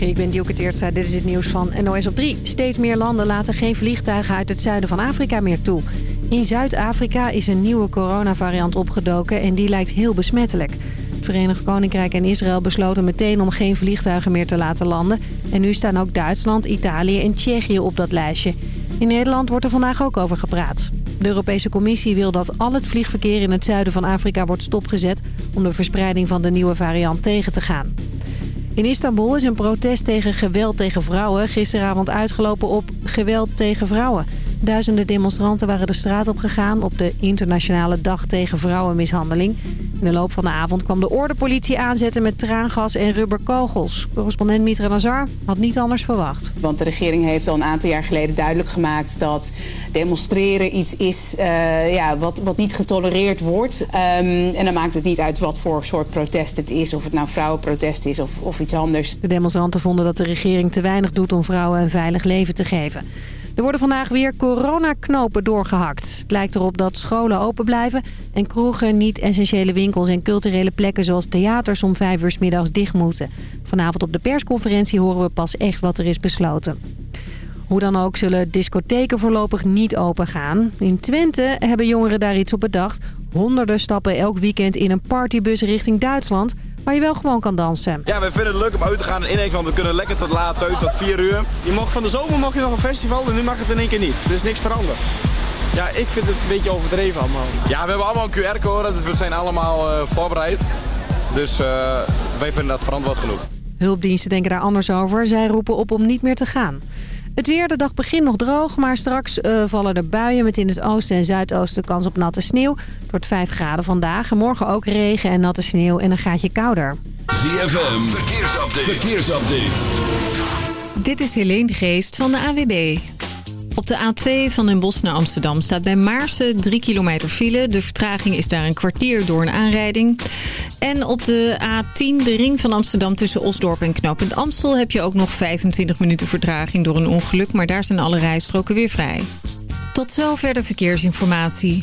Ik ben Dielke. Dit is het nieuws van NOS op 3. Steeds meer landen laten geen vliegtuigen uit het zuiden van Afrika meer toe. In Zuid-Afrika is een nieuwe coronavariant opgedoken en die lijkt heel besmettelijk. Het Verenigd Koninkrijk en Israël besloten meteen om geen vliegtuigen meer te laten landen. En nu staan ook Duitsland, Italië en Tsjechië op dat lijstje. In Nederland wordt er vandaag ook over gepraat. De Europese Commissie wil dat al het vliegverkeer in het zuiden van Afrika wordt stopgezet... om de verspreiding van de nieuwe variant tegen te gaan. In Istanbul is een protest tegen geweld tegen vrouwen gisteravond uitgelopen op geweld tegen vrouwen. Duizenden demonstranten waren de straat op gegaan op de internationale dag tegen vrouwenmishandeling. In de loop van de avond kwam de ordepolitie aanzetten met traangas en rubberkogels. Correspondent Mitra Nazar had niet anders verwacht. Want de regering heeft al een aantal jaar geleden duidelijk gemaakt dat demonstreren iets is uh, ja, wat, wat niet getolereerd wordt. Um, en dan maakt het niet uit wat voor soort protest het is. Of het nou vrouwenprotest is of, of iets anders. De demonstranten vonden dat de regering te weinig doet om vrouwen een veilig leven te geven. Er worden vandaag weer coronaknopen doorgehakt. Het lijkt erop dat scholen open blijven en kroegen, niet-essentiële winkels en culturele plekken zoals theaters om vijf uur s middags dicht moeten. Vanavond op de persconferentie horen we pas echt wat er is besloten. Hoe dan ook zullen discotheken voorlopig niet open gaan. In Twente hebben jongeren daar iets op bedacht. Honderden stappen elk weekend in een partybus richting Duitsland waar je wel gewoon kan dansen. Ja, we vinden het leuk om uit te gaan in één want we kunnen lekker tot laat uit, tot 4 uur. Je mag van de zomer mag je nog een festival en nu mag het in één keer niet. Er is niks veranderd. Ja, ik vind het een beetje overdreven allemaal. Ja, we hebben allemaal een QR-code, dus we zijn allemaal uh, voorbereid. Dus uh, wij vinden dat verantwoord genoeg. Hulpdiensten denken daar anders over. Zij roepen op om niet meer te gaan. Het weer, de dag begint nog droog, maar straks uh, vallen er buien met in het oosten en zuidoosten kans op natte sneeuw. Het wordt 5 graden vandaag en morgen ook regen en natte sneeuw en een gaatje kouder. ZFM, verkeersupdate. verkeersupdate. Dit is Helene Geest van de AWB. Op de A2 van Den Bosch naar Amsterdam staat bij Maarsen 3 kilometer file. De vertraging is daar een kwartier door een aanrijding. En op de A10, de ring van Amsterdam tussen Osdorp en Knooppunt Amstel... heb je ook nog 25 minuten vertraging door een ongeluk... maar daar zijn alle rijstroken weer vrij. Tot zover de verkeersinformatie.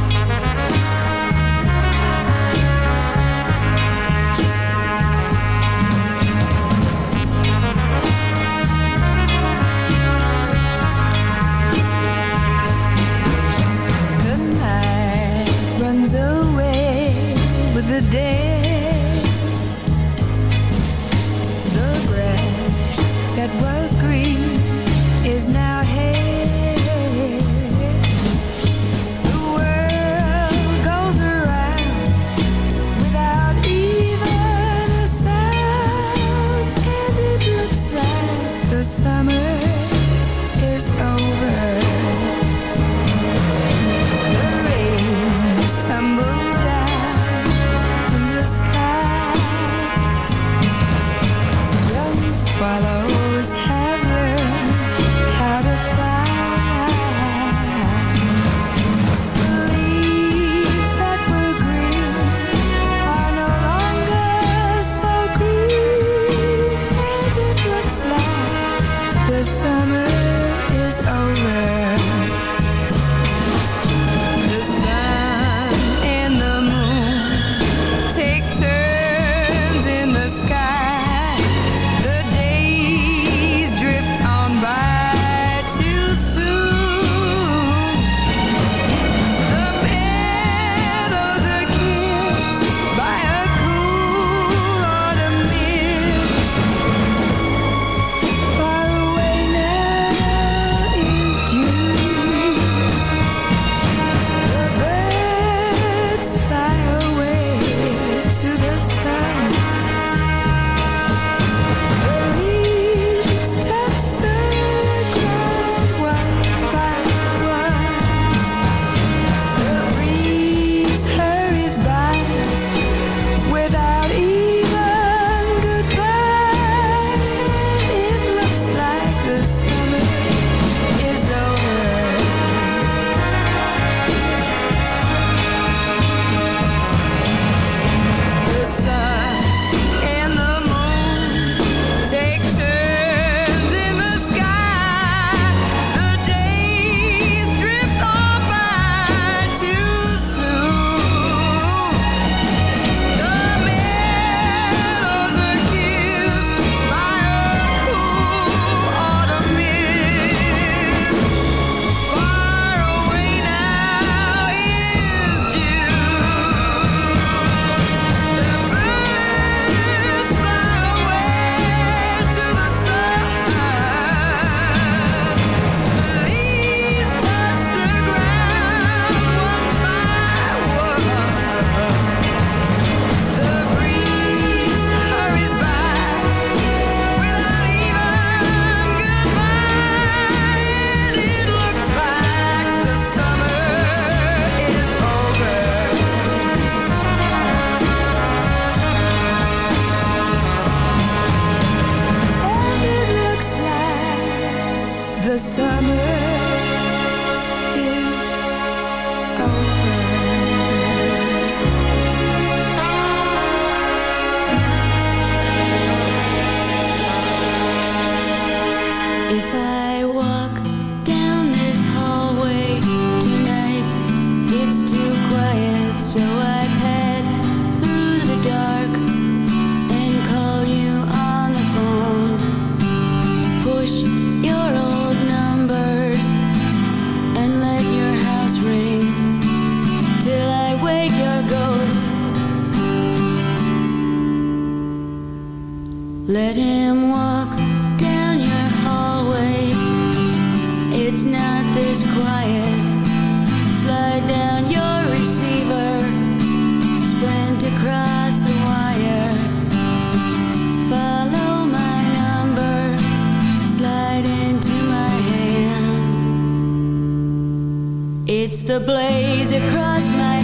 Summer is over. Slide into my hand. It's the blaze across my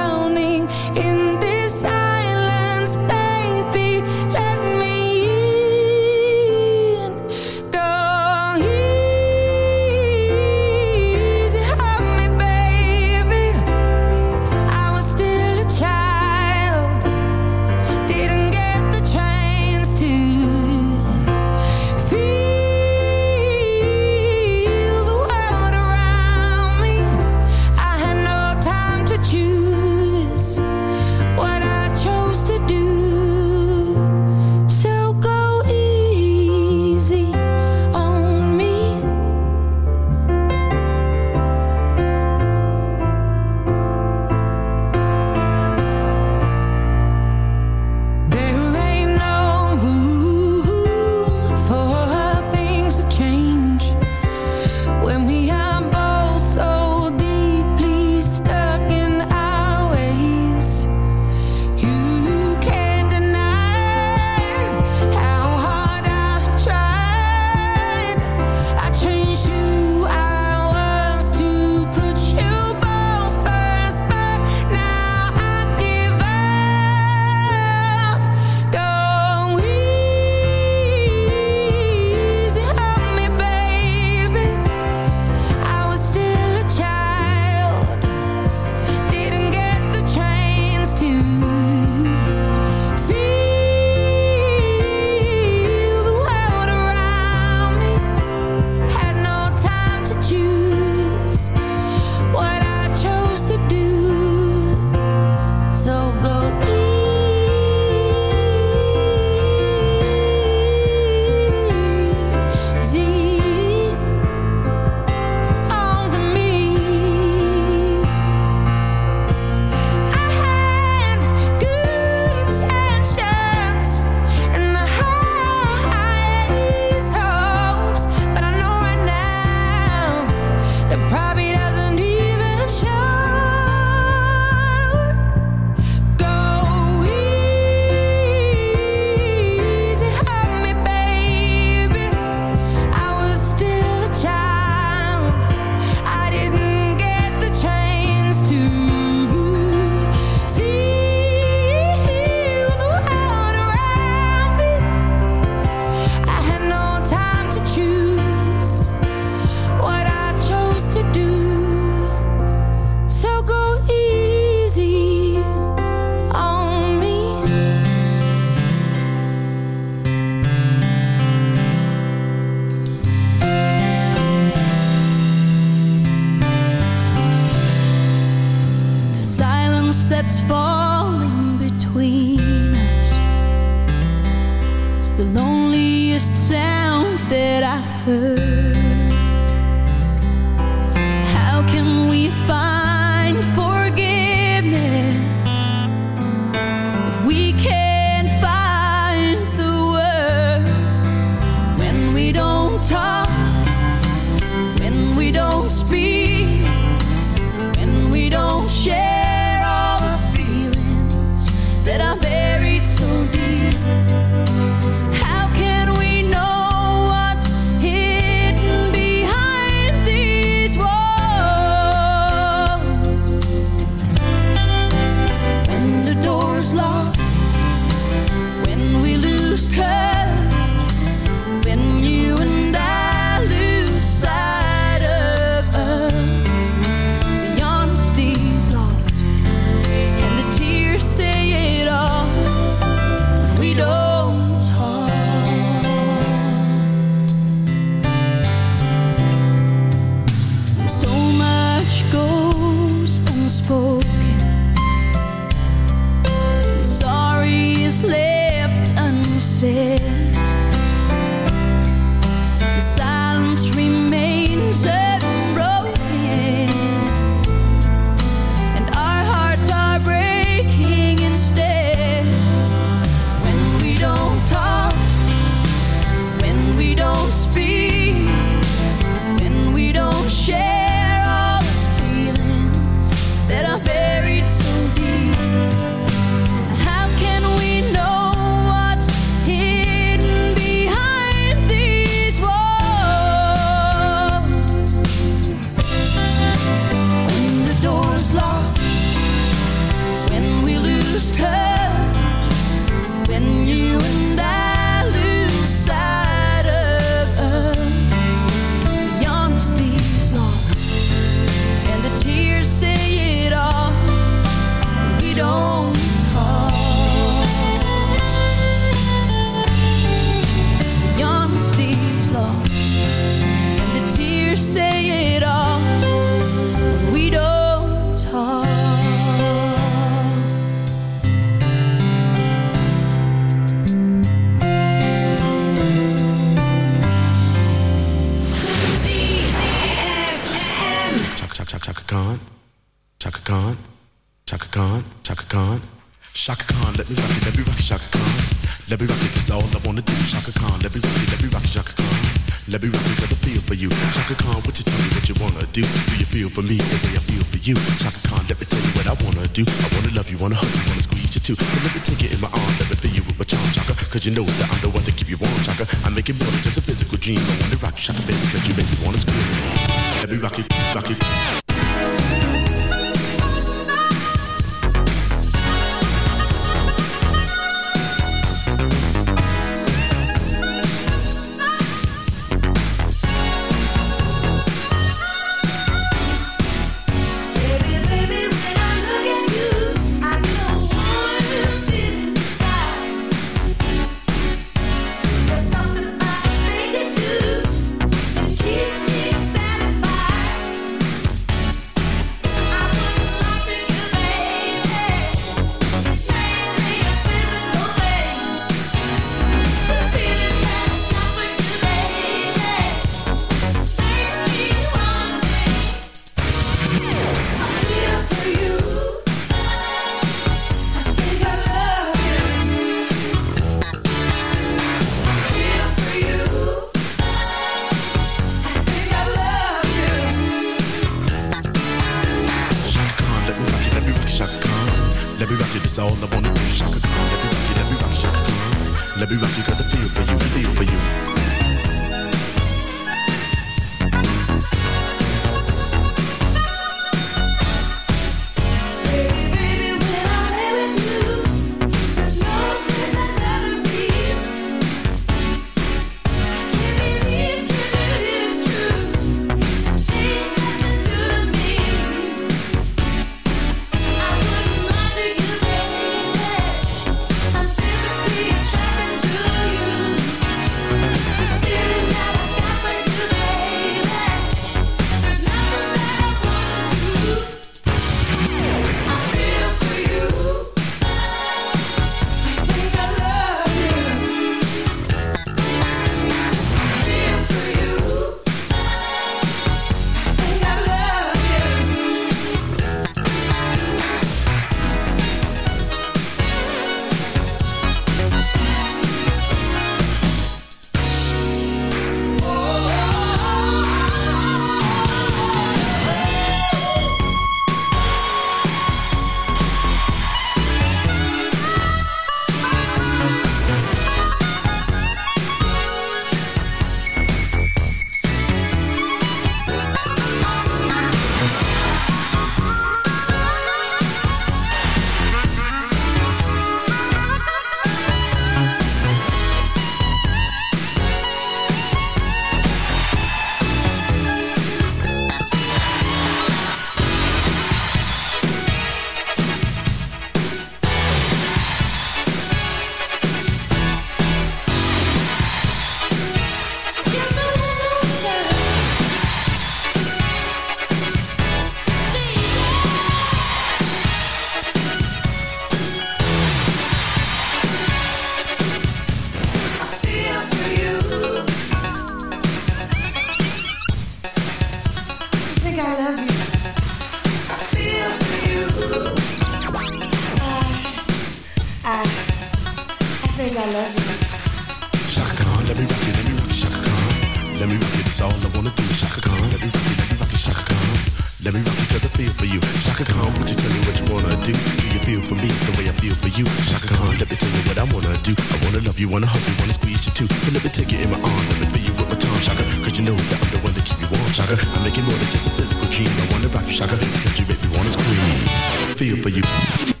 for you.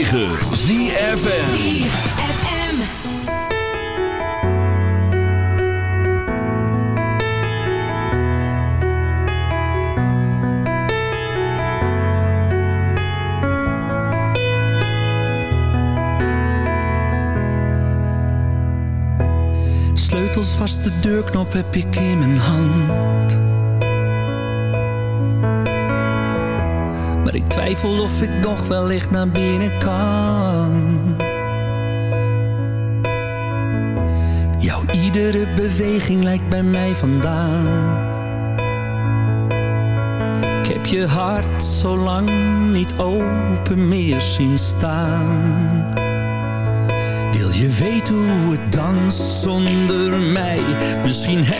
106.9 ZFN Sleutels vast de deurknop heb ik in mijn hand. Twijfel of ik nog wellicht naar binnen kan. Jouw iedere beweging lijkt bij mij vandaan. Ik heb je hart zo lang niet open meer zien staan. Wil je weten hoe het danst zonder mij? Misschien heb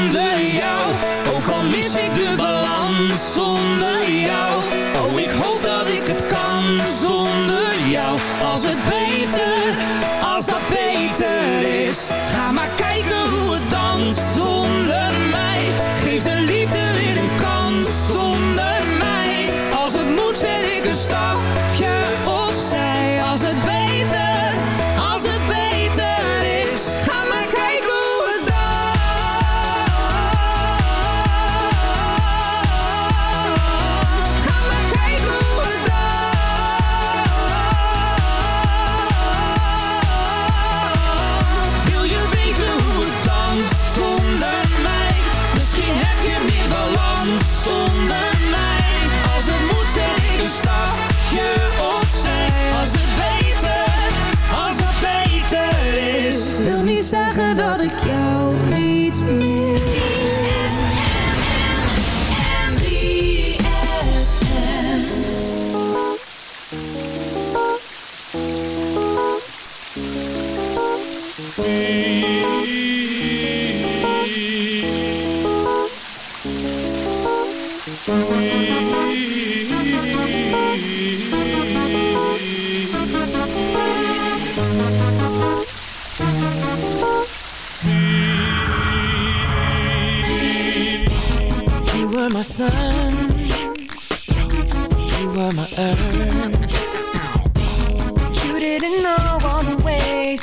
Zonder. Ook al mis ik de balans zonder jou. Oh, ik hoop dat ik het kan zonder jou. Als het beter, als dat beter is. Ga maar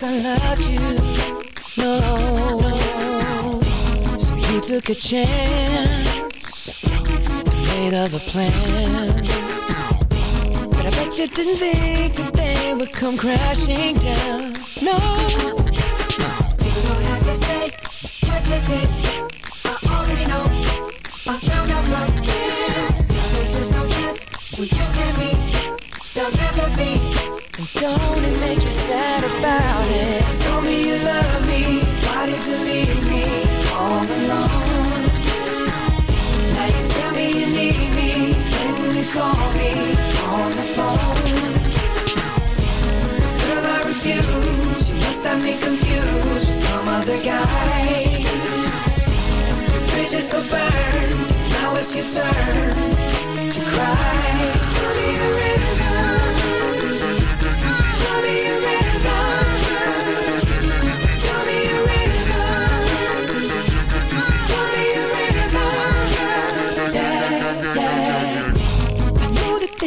ways I loved you. No. So you took a chance. Made other plans. But I bet you didn't think that they would come crashing down. No. You don't have to say what you did. I already know. I found out from him. There's just no chance when you and me. There'll never be. And don't it make you sad about it? Told me you love me. Why did you leave me all alone? Now you tell me you need me when you call me on the phone. Girl, I refuse. You must have me confused with some other guy. Bridges go burn. Now it's your turn to cry. Tell me a rhythm.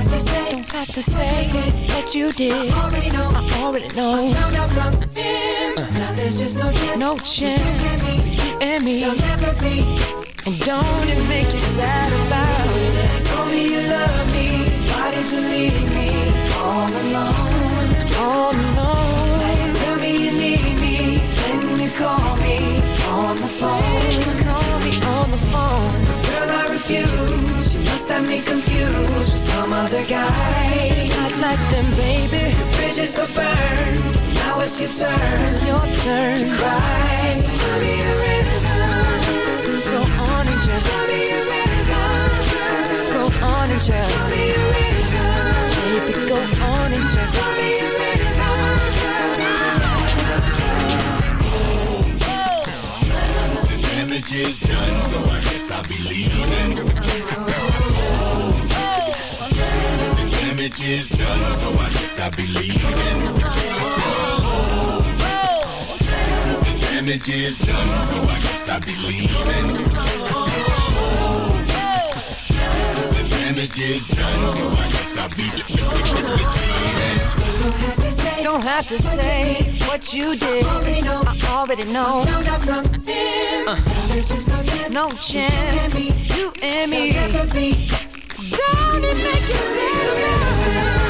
Don't have to say, don't have to say that you did. I already know, I already know. I found out from him. Uh. Now there's just no chance. No chance. You and me. There'll never be. And don't it make you sad about it? Told me you love me. Why did you leave me all alone? All alone. You tell me you need me. When you call me on the phone. Call me on the phone. Girl, I refuse. Must have me confused with some other guy. Not like them, baby. The bridges go burn. Now it's your turn. It's your turn to cry. So tell me a rhythm. Go on and just tell me a rhythm. Go on and just tell me a rhythm. Baby, go on and just tell me a The damage is done, so I guess I'll be leaving. The damage is done, so I guess I'll be leaving. The damage is done, so I guess I'll be leaving. The damage is done, so I guess I'll be leaving. Don't have to say what you did. I already know. I already know. Uh, no chance. No chance. You and me. You and me. Don't it make you sad?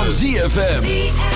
van ZFM.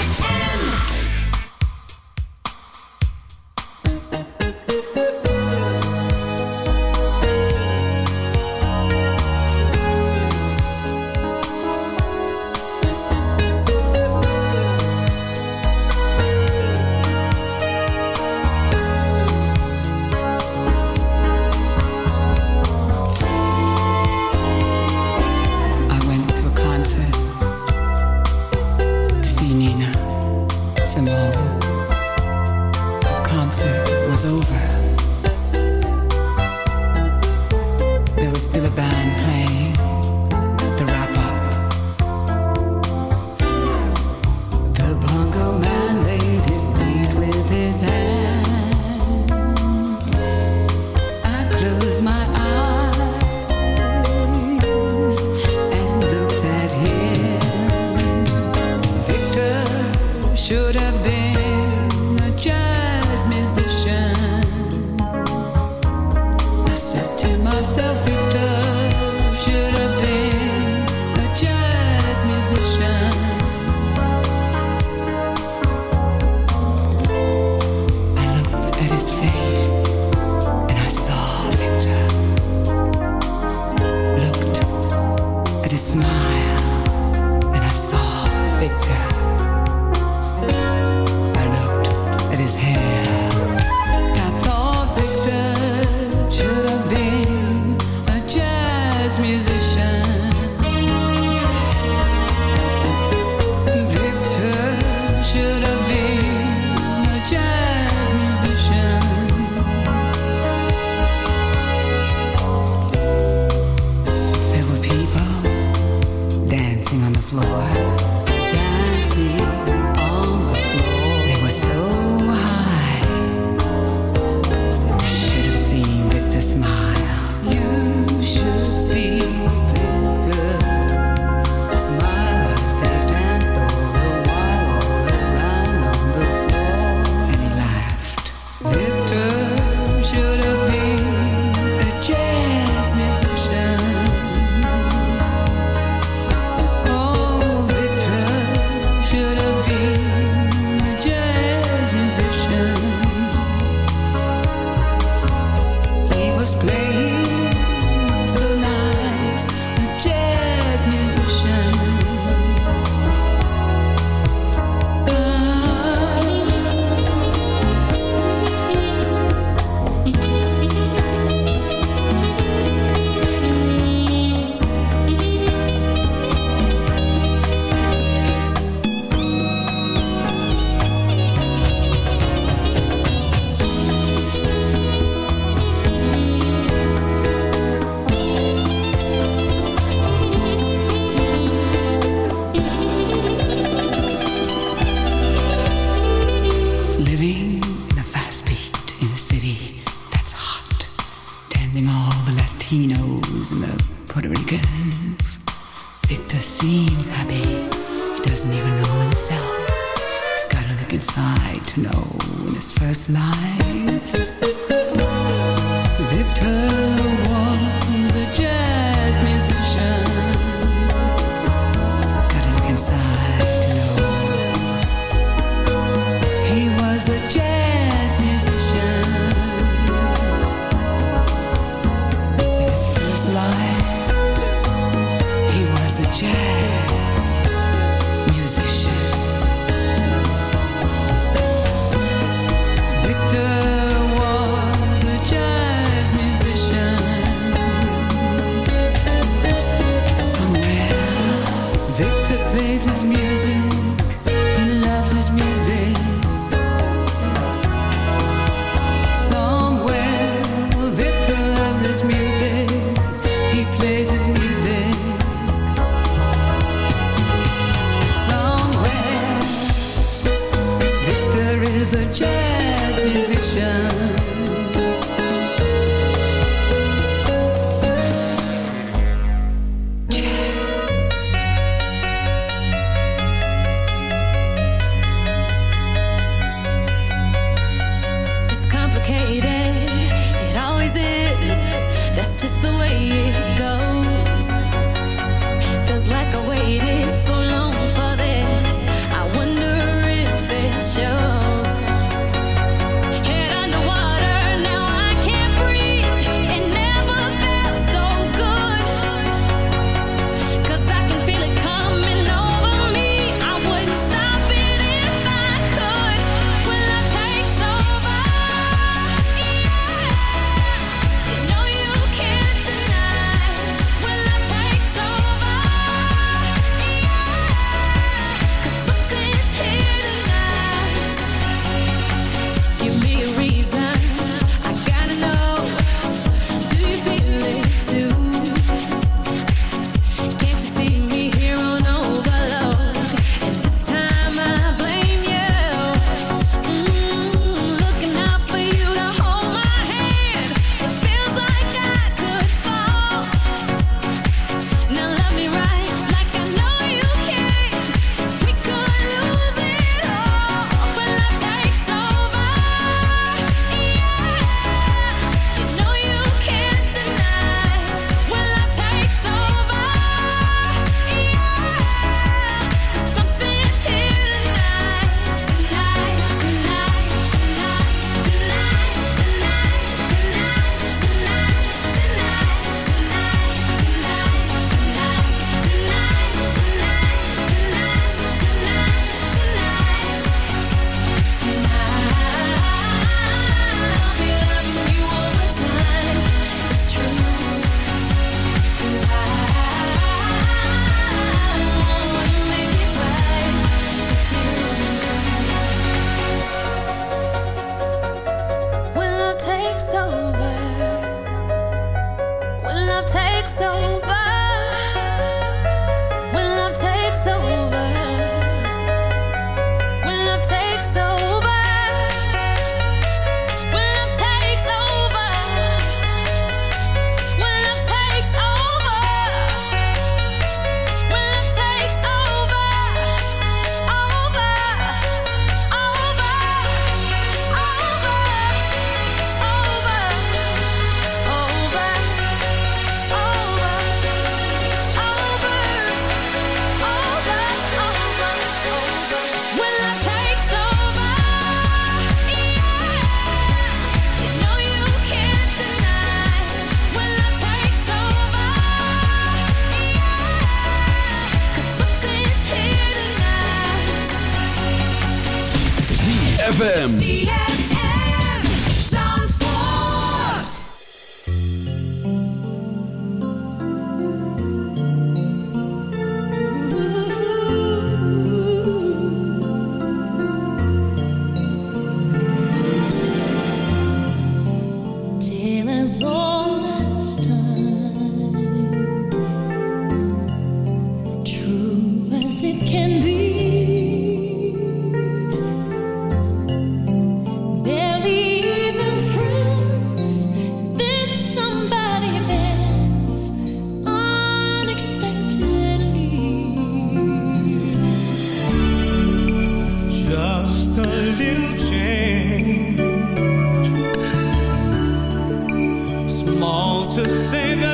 say that